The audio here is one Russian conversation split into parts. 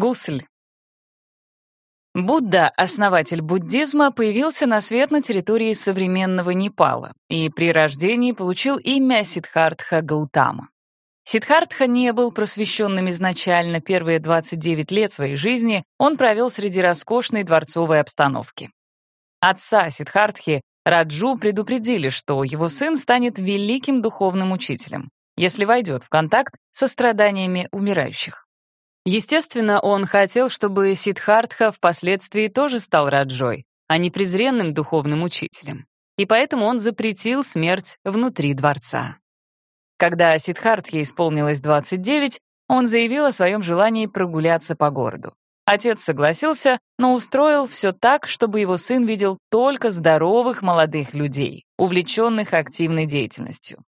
Гусль. Будда, основатель буддизма, появился на свет на территории современного Непала и при рождении получил имя Сиддхартха Гаутама. Сиддхартха не был просвещенным изначально, первые 29 лет своей жизни он провел среди роскошной дворцовой обстановки. Отца Сиддхартхи, Раджу, предупредили, что его сын станет великим духовным учителем, если войдет в контакт со страданиями умирающих. Естественно, он хотел, чтобы Сиддхартха впоследствии тоже стал Раджой, а не презренным духовным учителем. И поэтому он запретил смерть внутри дворца. Когда Сиддхартхе исполнилось 29, он заявил о своем желании прогуляться по городу. Отец согласился, но устроил все так, чтобы его сын видел только здоровых молодых людей, увлеченных активной деятельностью.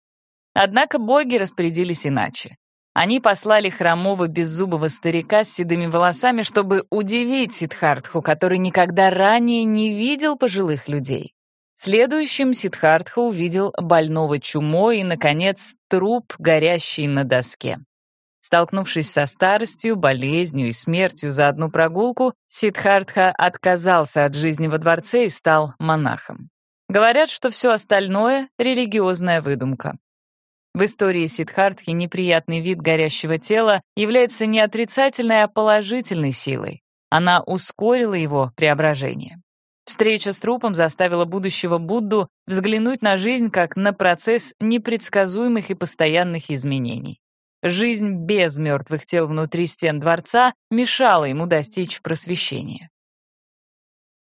Однако боги распорядились иначе. Они послали хромого беззубого старика с седыми волосами, чтобы удивить Сидхартху, который никогда ранее не видел пожилых людей. Следующим Сидхартха увидел больного чумой и, наконец, труп, горящий на доске. Столкнувшись со старостью, болезнью и смертью за одну прогулку, Сидхартха отказался от жизни во дворце и стал монахом. Говорят, что все остальное — религиозная выдумка. В истории Сиддхартхи неприятный вид горящего тела является не отрицательной, а положительной силой. Она ускорила его преображение. Встреча с трупом заставила будущего Будду взглянуть на жизнь как на процесс непредсказуемых и постоянных изменений. Жизнь без мертвых тел внутри стен дворца мешала ему достичь просвещения.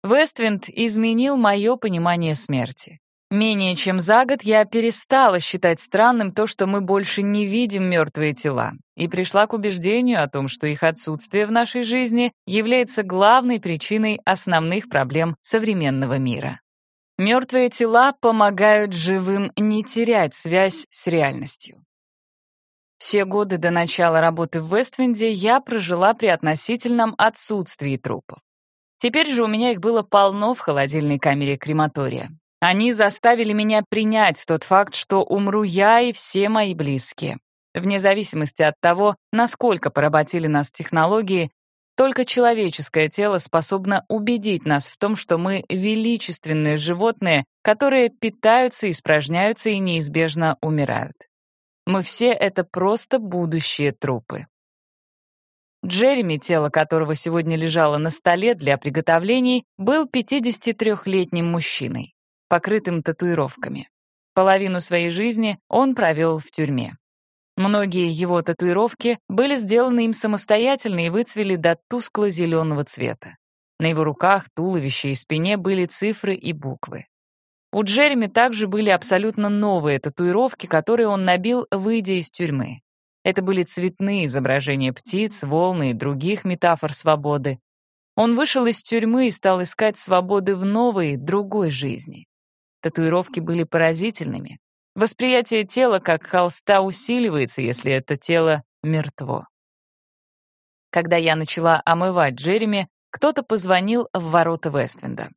Вествинд изменил мое понимание смерти. Менее чем за год я перестала считать странным то, что мы больше не видим мертвые тела, и пришла к убеждению о том, что их отсутствие в нашей жизни является главной причиной основных проблем современного мира. Мертвые тела помогают живым не терять связь с реальностью. Все годы до начала работы в Вествинде я прожила при относительном отсутствии трупов. Теперь же у меня их было полно в холодильной камере крематория. Они заставили меня принять тот факт, что умру я и все мои близкие. Вне зависимости от того, насколько поработили нас технологии, только человеческое тело способно убедить нас в том, что мы величественные животные, которые питаются, испражняются и неизбежно умирают. Мы все — это просто будущие трупы. Джереми, тело которого сегодня лежало на столе для приготовлений, был 53-летним мужчиной покрытым татуировками. Половину своей жизни он провел в тюрьме. Многие его татуировки были сделаны им самостоятельно и выцвели до тускло-зеленого цвета. На его руках, туловище и спине были цифры и буквы. У Джереми также были абсолютно новые татуировки, которые он набил, выйдя из тюрьмы. Это были цветные изображения птиц, волны и других метафор свободы. Он вышел из тюрьмы и стал искать свободы в новой, другой жизни. Татуировки были поразительными. Восприятие тела как холста усиливается, если это тело мертво. Когда я начала омывать Джереми, кто-то позвонил в ворота Вествинда.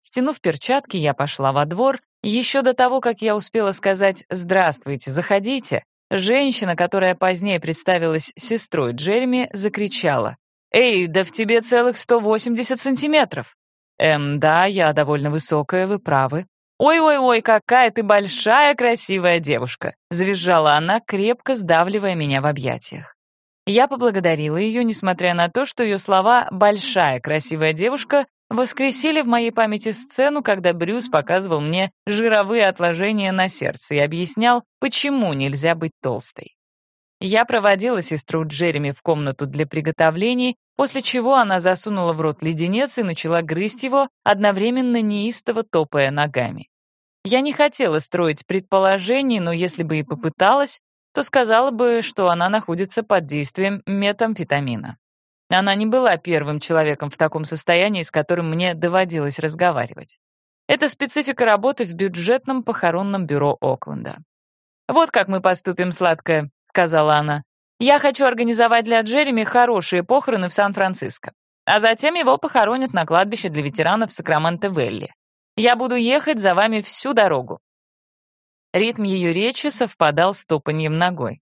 Стянув перчатки, я пошла во двор. Еще до того, как я успела сказать «Здравствуйте, заходите», женщина, которая позднее представилась сестрой Джереми, закричала «Эй, да в тебе целых 180 сантиметров!» «Эм, да, я довольно высокая, вы правы. «Ой-ой-ой, какая ты большая красивая девушка!» — завизжала она, крепко сдавливая меня в объятиях. Я поблагодарила ее, несмотря на то, что ее слова «большая красивая девушка» воскресили в моей памяти сцену, когда Брюс показывал мне жировые отложения на сердце и объяснял, почему нельзя быть толстой. Я проводила сестру Джереми в комнату для приготовлений, после чего она засунула в рот леденец и начала грызть его, одновременно неистово топая ногами. Я не хотела строить предположений, но если бы и попыталась, то сказала бы, что она находится под действием метамфетамина. Она не была первым человеком в таком состоянии, с которым мне доводилось разговаривать. Это специфика работы в бюджетном похоронном бюро Окленда. «Вот как мы поступим, сладкая», — сказала она. «Я хочу организовать для Джереми хорошие похороны в Сан-Франциско, а затем его похоронят на кладбище для ветеранов Сакраменто-Велли. Я буду ехать за вами всю дорогу». Ритм ее речи совпадал с топаньем ногой.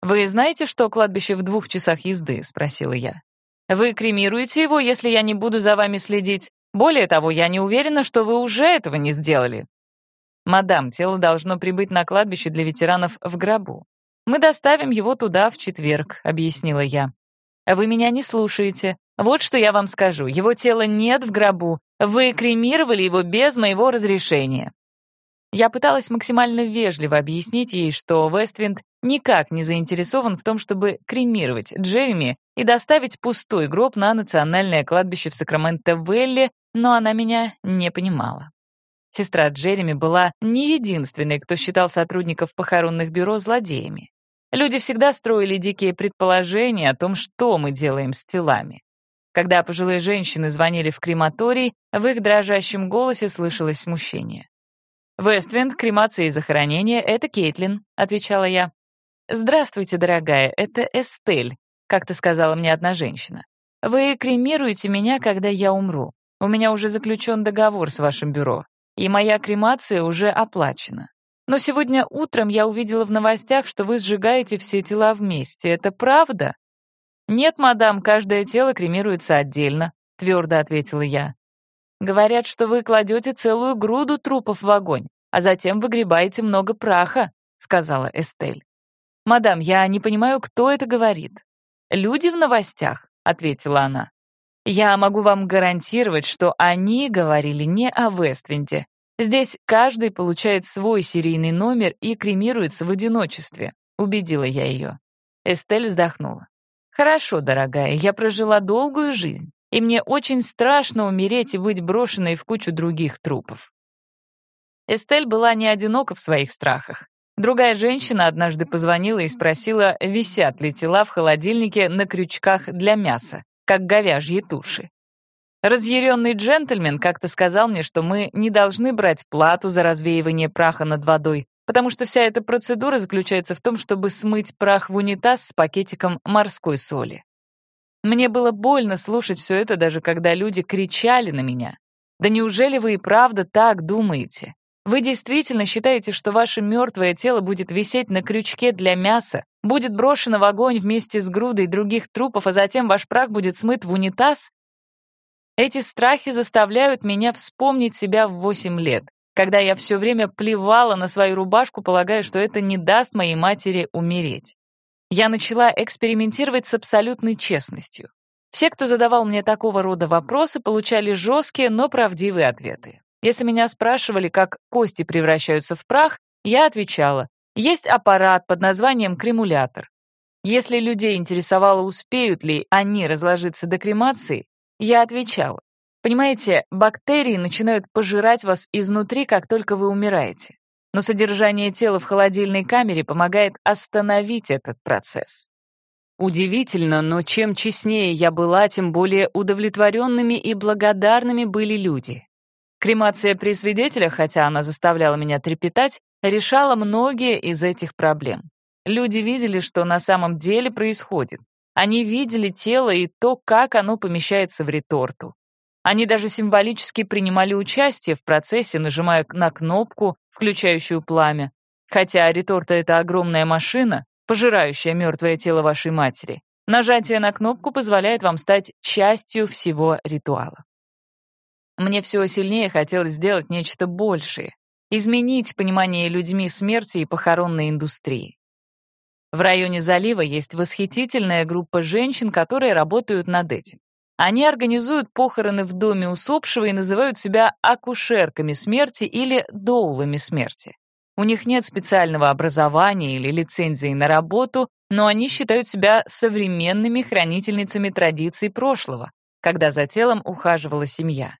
«Вы знаете, что кладбище в двух часах езды?» — спросила я. Вы кремируете его, если я не буду за вами следить. Более того, я не уверена, что вы уже этого не сделали. Мадам, тело должно прибыть на кладбище для ветеранов в гробу. Мы доставим его туда в четверг, объяснила я. Вы меня не слушаете. Вот что я вам скажу. Его тела нет в гробу. Вы кремировали его без моего разрешения. Я пыталась максимально вежливо объяснить ей, что Вествинд никак не заинтересован в том, чтобы кремировать Джереми и доставить пустой гроб на национальное кладбище в Сакраменто-Велли, но она меня не понимала. Сестра Джереми была не единственной, кто считал сотрудников похоронных бюро злодеями. Люди всегда строили дикие предположения о том, что мы делаем с телами. Когда пожилые женщины звонили в крематорий, в их дрожащем голосе слышалось смущение. «Вествинд, кремация и захоронение — это Кейтлин», — отвечала я. «Здравствуйте, дорогая, это Эстель», — как-то сказала мне одна женщина. «Вы кремируете меня, когда я умру. У меня уже заключен договор с вашим бюро, и моя кремация уже оплачена. Но сегодня утром я увидела в новостях, что вы сжигаете все тела вместе. Это правда?» «Нет, мадам, каждое тело кремируется отдельно», — твердо ответила я. Говорят, что вы кладете целую груду трупов в огонь, а затем выгребаете много праха», — сказала Эстель. «Мадам, я не понимаю, кто это говорит». «Люди в новостях», — ответила она. «Я могу вам гарантировать, что они говорили не о Вествинде. Здесь каждый получает свой серийный номер и кремируется в одиночестве», — убедила я ее. Эстель вздохнула. «Хорошо, дорогая, я прожила долгую жизнь и мне очень страшно умереть и быть брошенной в кучу других трупов. Эстель была не одинока в своих страхах. Другая женщина однажды позвонила и спросила, висят ли тела в холодильнике на крючках для мяса, как говяжьи туши. Разъяренный джентльмен как-то сказал мне, что мы не должны брать плату за развеивание праха над водой, потому что вся эта процедура заключается в том, чтобы смыть прах в унитаз с пакетиком морской соли. Мне было больно слушать все это, даже когда люди кричали на меня. Да неужели вы и правда так думаете? Вы действительно считаете, что ваше мертвое тело будет висеть на крючке для мяса, будет брошено в огонь вместе с грудой других трупов, а затем ваш прах будет смыт в унитаз? Эти страхи заставляют меня вспомнить себя в 8 лет, когда я все время плевала на свою рубашку, полагая, что это не даст моей матери умереть я начала экспериментировать с абсолютной честностью. Все, кто задавал мне такого рода вопросы, получали жесткие, но правдивые ответы. Если меня спрашивали, как кости превращаются в прах, я отвечала, есть аппарат под названием кремулятор. Если людей интересовало, успеют ли они разложиться до кремации, я отвечала, понимаете, бактерии начинают пожирать вас изнутри, как только вы умираете но содержание тела в холодильной камере помогает остановить этот процесс. Удивительно, но чем честнее я была, тем более удовлетворенными и благодарными были люди. Кремация при свидетелях, хотя она заставляла меня трепетать, решала многие из этих проблем. Люди видели, что на самом деле происходит. Они видели тело и то, как оно помещается в реторту. Они даже символически принимали участие в процессе, нажимая на кнопку, включающую пламя. Хотя реторта — это огромная машина, пожирающая мертвое тело вашей матери. Нажатие на кнопку позволяет вам стать частью всего ритуала. Мне все сильнее хотелось сделать нечто большее, изменить понимание людьми смерти и похоронной индустрии. В районе залива есть восхитительная группа женщин, которые работают над этим. Они организуют похороны в доме усопшего и называют себя акушерками смерти или доулами смерти. У них нет специального образования или лицензии на работу, но они считают себя современными хранительницами традиций прошлого, когда за телом ухаживала семья.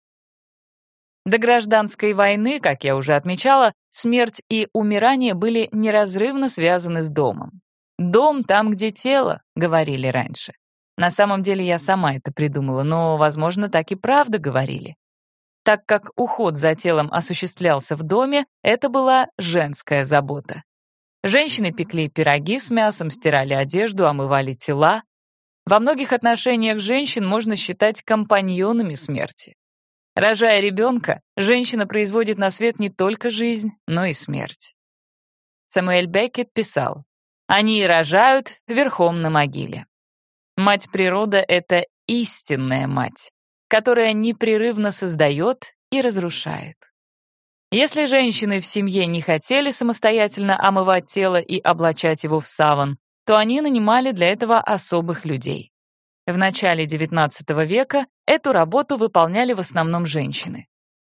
До гражданской войны, как я уже отмечала, смерть и умирание были неразрывно связаны с домом. «Дом там, где тело», — говорили раньше. На самом деле я сама это придумала, но, возможно, так и правда говорили. Так как уход за телом осуществлялся в доме, это была женская забота. Женщины пекли пироги с мясом, стирали одежду, омывали тела. Во многих отношениях женщин можно считать компаньонами смерти. Рожая ребенка, женщина производит на свет не только жизнь, но и смерть. Самуэль Беккет писал, «Они и рожают верхом на могиле». Мать природа — это истинная мать, которая непрерывно создает и разрушает. Если женщины в семье не хотели самостоятельно омывать тело и облачать его в саван, то они нанимали для этого особых людей. В начале XIX века эту работу выполняли в основном женщины.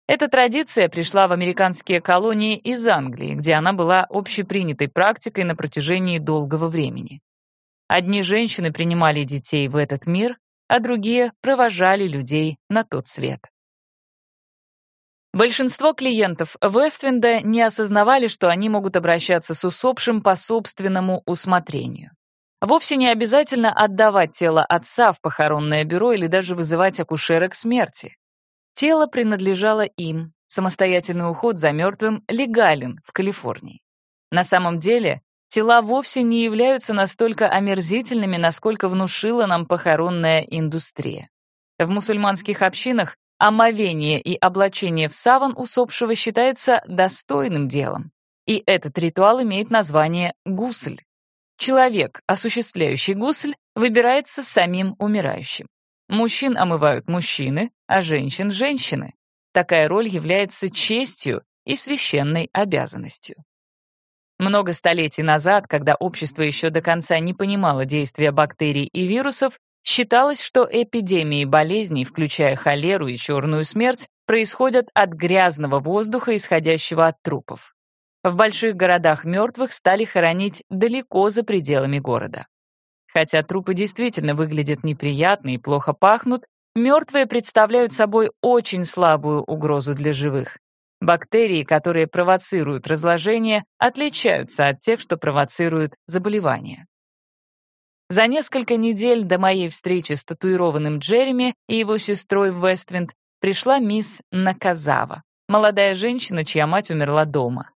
Эта традиция пришла в американские колонии из Англии, где она была общепринятой практикой на протяжении долгого времени. Одни женщины принимали детей в этот мир, а другие провожали людей на тот свет. Большинство клиентов Вествинда не осознавали, что они могут обращаться с усопшим по собственному усмотрению. Вовсе не обязательно отдавать тело отца в похоронное бюро или даже вызывать акушера к смерти. Тело принадлежало им, самостоятельный уход за мертвым легален в Калифорнии. На самом деле, тела вовсе не являются настолько омерзительными, насколько внушила нам похоронная индустрия. В мусульманских общинах омовение и облачение в саван усопшего считается достойным делом. И этот ритуал имеет название гусль. Человек, осуществляющий гусль, выбирается самим умирающим. Мужчин омывают мужчины, а женщин — женщины. Такая роль является честью и священной обязанностью. Много столетий назад, когда общество еще до конца не понимало действия бактерий и вирусов, считалось, что эпидемии болезней, включая холеру и черную смерть, происходят от грязного воздуха, исходящего от трупов. В больших городах мертвых стали хоронить далеко за пределами города. Хотя трупы действительно выглядят неприятно и плохо пахнут, мертвые представляют собой очень слабую угрозу для живых. Бактерии, которые провоцируют разложение, отличаются от тех, что провоцируют заболевания. За несколько недель до моей встречи с татуированным Джереми и его сестрой в Вествинд пришла мисс Наказава, молодая женщина, чья мать умерла дома.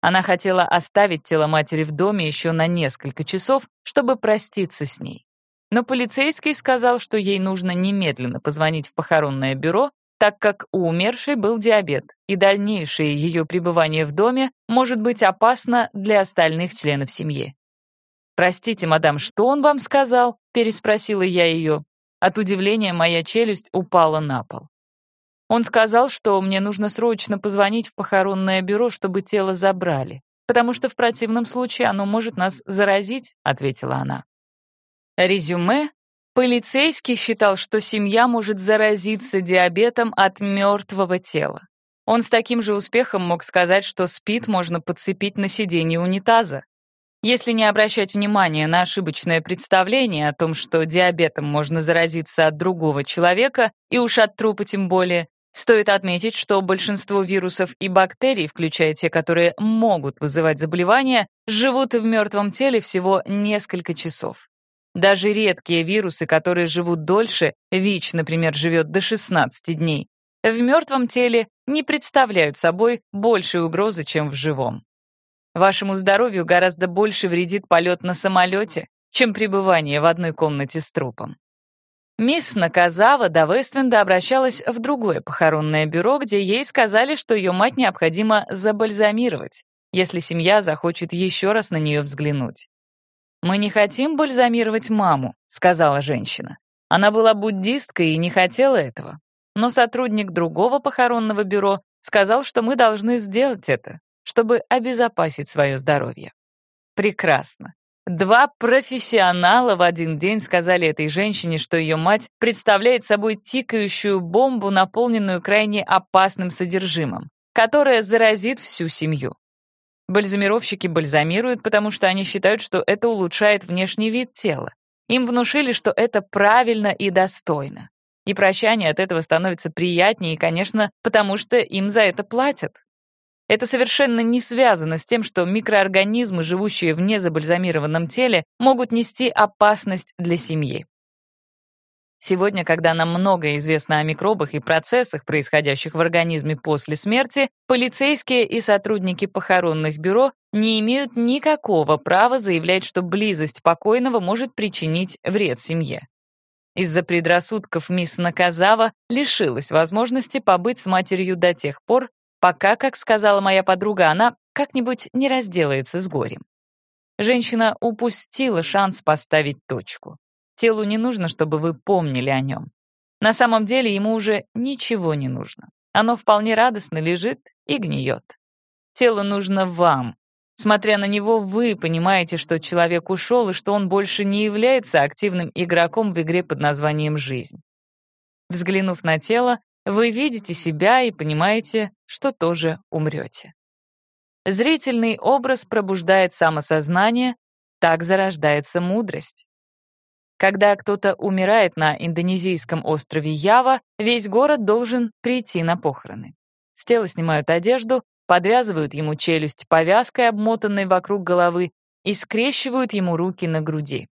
Она хотела оставить тело матери в доме еще на несколько часов, чтобы проститься с ней. Но полицейский сказал, что ей нужно немедленно позвонить в похоронное бюро, так как у умершей был диабет, и дальнейшее ее пребывание в доме может быть опасно для остальных членов семьи. «Простите, мадам, что он вам сказал?» — переспросила я ее. От удивления моя челюсть упала на пол. Он сказал, что мне нужно срочно позвонить в похоронное бюро, чтобы тело забрали, потому что в противном случае оно может нас заразить», — ответила она. Резюме. Полицейский считал, что семья может заразиться диабетом от мертвого тела. Он с таким же успехом мог сказать, что спит можно подцепить на сиденье унитаза. Если не обращать внимания на ошибочное представление о том, что диабетом можно заразиться от другого человека, и уж от трупа тем более, Стоит отметить, что большинство вирусов и бактерий, включая те, которые могут вызывать заболевания, живут в мертвом теле всего несколько часов. Даже редкие вирусы, которые живут дольше, ВИЧ, например, живет до 16 дней, в мертвом теле не представляют собой большей угрозы, чем в живом. Вашему здоровью гораздо больше вредит полет на самолете, чем пребывание в одной комнате с трупом. Мисс Наказава до Вественда обращалась в другое похоронное бюро, где ей сказали, что ее мать необходимо забальзамировать, если семья захочет еще раз на нее взглянуть. «Мы не хотим бальзамировать маму», — сказала женщина. Она была буддисткой и не хотела этого. Но сотрудник другого похоронного бюро сказал, что мы должны сделать это, чтобы обезопасить свое здоровье. Прекрасно. Два профессионала в один день сказали этой женщине, что ее мать представляет собой тикающую бомбу, наполненную крайне опасным содержимым, которая заразит всю семью. Бальзамировщики бальзамируют, потому что они считают, что это улучшает внешний вид тела. Им внушили, что это правильно и достойно. И прощание от этого становится приятнее, и, конечно, потому что им за это платят. Это совершенно не связано с тем, что микроорганизмы, живущие в незабальзамированном теле, могут нести опасность для семьи. Сегодня, когда нам многое известно о микробах и процессах, происходящих в организме после смерти, полицейские и сотрудники похоронных бюро не имеют никакого права заявлять, что близость покойного может причинить вред семье. Из-за предрассудков мисс Наказава лишилась возможности побыть с матерью до тех пор, пока, как сказала моя подруга, она как-нибудь не разделается с горем. Женщина упустила шанс поставить точку. Телу не нужно, чтобы вы помнили о нем. На самом деле ему уже ничего не нужно. Оно вполне радостно лежит и гниет. Тело нужно вам. Смотря на него, вы понимаете, что человек ушел и что он больше не является активным игроком в игре под названием «Жизнь». Взглянув на тело, вы видите себя и понимаете, что тоже умрете. Зрительный образ пробуждает самосознание, так зарождается мудрость. Когда кто-то умирает на индонезийском острове Ява, весь город должен прийти на похороны. С тела снимают одежду, подвязывают ему челюсть повязкой, обмотанной вокруг головы, и скрещивают ему руки на груди.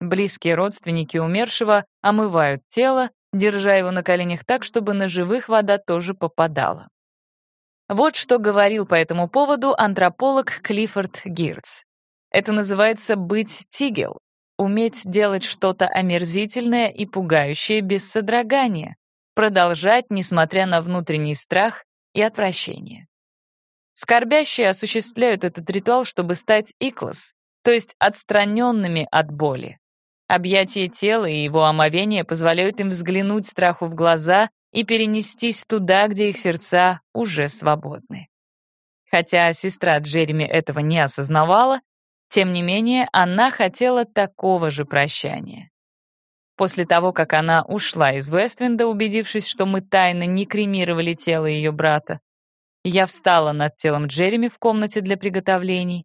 Близкие родственники умершего омывают тело, держа его на коленях так, чтобы на живых вода тоже попадала. Вот что говорил по этому поводу антрополог Клиффорд Гирц. Это называется «быть тигел», уметь делать что-то омерзительное и пугающее без содрогания, продолжать, несмотря на внутренний страх и отвращение. Скорбящие осуществляют этот ритуал, чтобы стать иклос, то есть отстраненными от боли. Объятие тела и его омовение позволяют им взглянуть страху в глаза и перенестись туда, где их сердца уже свободны. Хотя сестра Джереми этого не осознавала, тем не менее, она хотела такого же прощания. После того, как она ушла из Вествинда, убедившись, что мы тайно не кремировали тело ее брата, я встала над телом Джереми в комнате для приготовлений.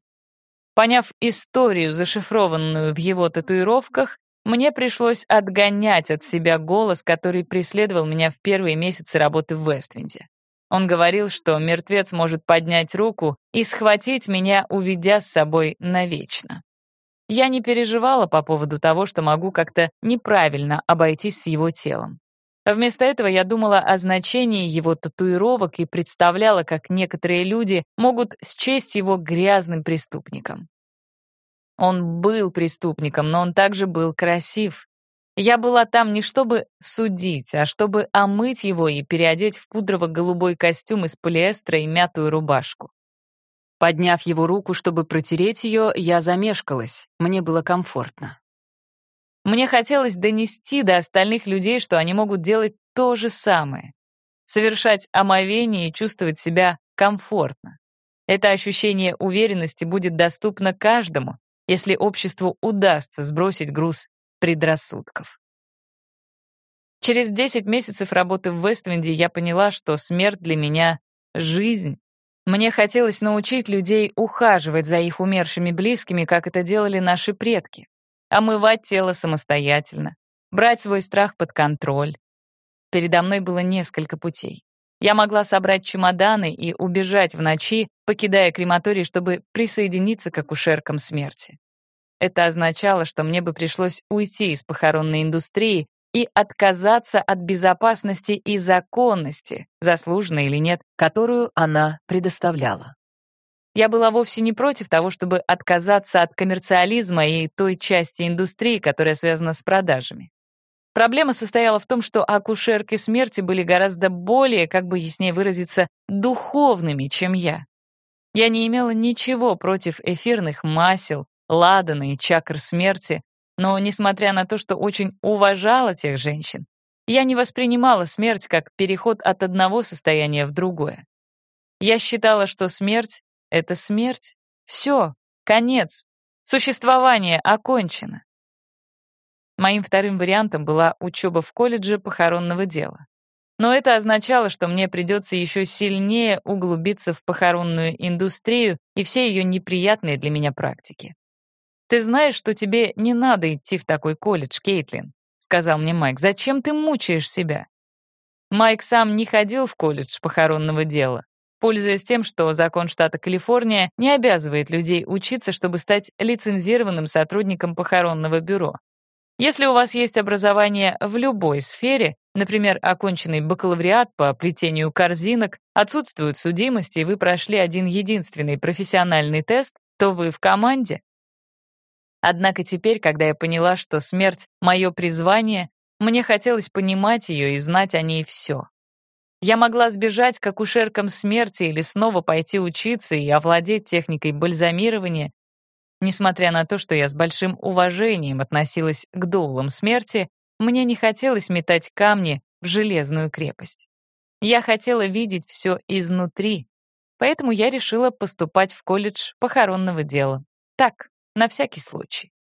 Поняв историю, зашифрованную в его татуировках, мне пришлось отгонять от себя голос, который преследовал меня в первые месяцы работы в Вествинде. Он говорил, что мертвец может поднять руку и схватить меня, уведя с собой навечно. Я не переживала по поводу того, что могу как-то неправильно обойтись с его телом. Вместо этого я думала о значении его татуировок и представляла, как некоторые люди могут счесть его грязным преступником. Он был преступником, но он также был красив. Я была там не чтобы судить, а чтобы омыть его и переодеть в пудрово-голубой костюм из полиэстера и мятую рубашку. Подняв его руку, чтобы протереть ее, я замешкалась. Мне было комфортно. Мне хотелось донести до остальных людей, что они могут делать то же самое. Совершать омовение и чувствовать себя комфортно. Это ощущение уверенности будет доступно каждому, если обществу удастся сбросить груз предрассудков. Через 10 месяцев работы в Вествинде я поняла, что смерть для меня — жизнь. Мне хотелось научить людей ухаживать за их умершими близкими, как это делали наши предки. Омывать тело самостоятельно, брать свой страх под контроль. Передо мной было несколько путей. Я могла собрать чемоданы и убежать в ночи, покидая крематорий, чтобы присоединиться к акушеркам смерти. Это означало, что мне бы пришлось уйти из похоронной индустрии и отказаться от безопасности и законности, заслуженной или нет, которую она предоставляла. Я была вовсе не против того, чтобы отказаться от коммерциализма и той части индустрии, которая связана с продажами. Проблема состояла в том, что акушерки смерти были гораздо более, как бы яснее выразиться, духовными, чем я. Я не имела ничего против эфирных масел, ладана и чакр смерти, но, несмотря на то, что очень уважала тех женщин, я не воспринимала смерть как переход от одного состояния в другое. Я считала, что смерть — это смерть. Все, конец. Существование окончено. Моим вторым вариантом была учеба в колледже похоронного дела. Но это означало, что мне придется еще сильнее углубиться в похоронную индустрию и все ее неприятные для меня практики. «Ты знаешь, что тебе не надо идти в такой колледж, Кейтлин», — сказал мне Майк. «Зачем ты мучаешь себя?» Майк сам не ходил в колледж похоронного дела, пользуясь тем, что закон штата Калифорния не обязывает людей учиться, чтобы стать лицензированным сотрудником похоронного бюро. Если у вас есть образование в любой сфере, например, оконченный бакалавриат по плетению корзинок, отсутствует судимость, и вы прошли один единственный профессиональный тест, то вы в команде. Однако теперь, когда я поняла, что смерть — мое призвание, мне хотелось понимать ее и знать о ней все. Я могла сбежать к акушеркам смерти или снова пойти учиться и овладеть техникой бальзамирования. Несмотря на то, что я с большим уважением относилась к доулам смерти, мне не хотелось метать камни в железную крепость. Я хотела видеть все изнутри, поэтому я решила поступать в колледж похоронного дела. Так, на всякий случай.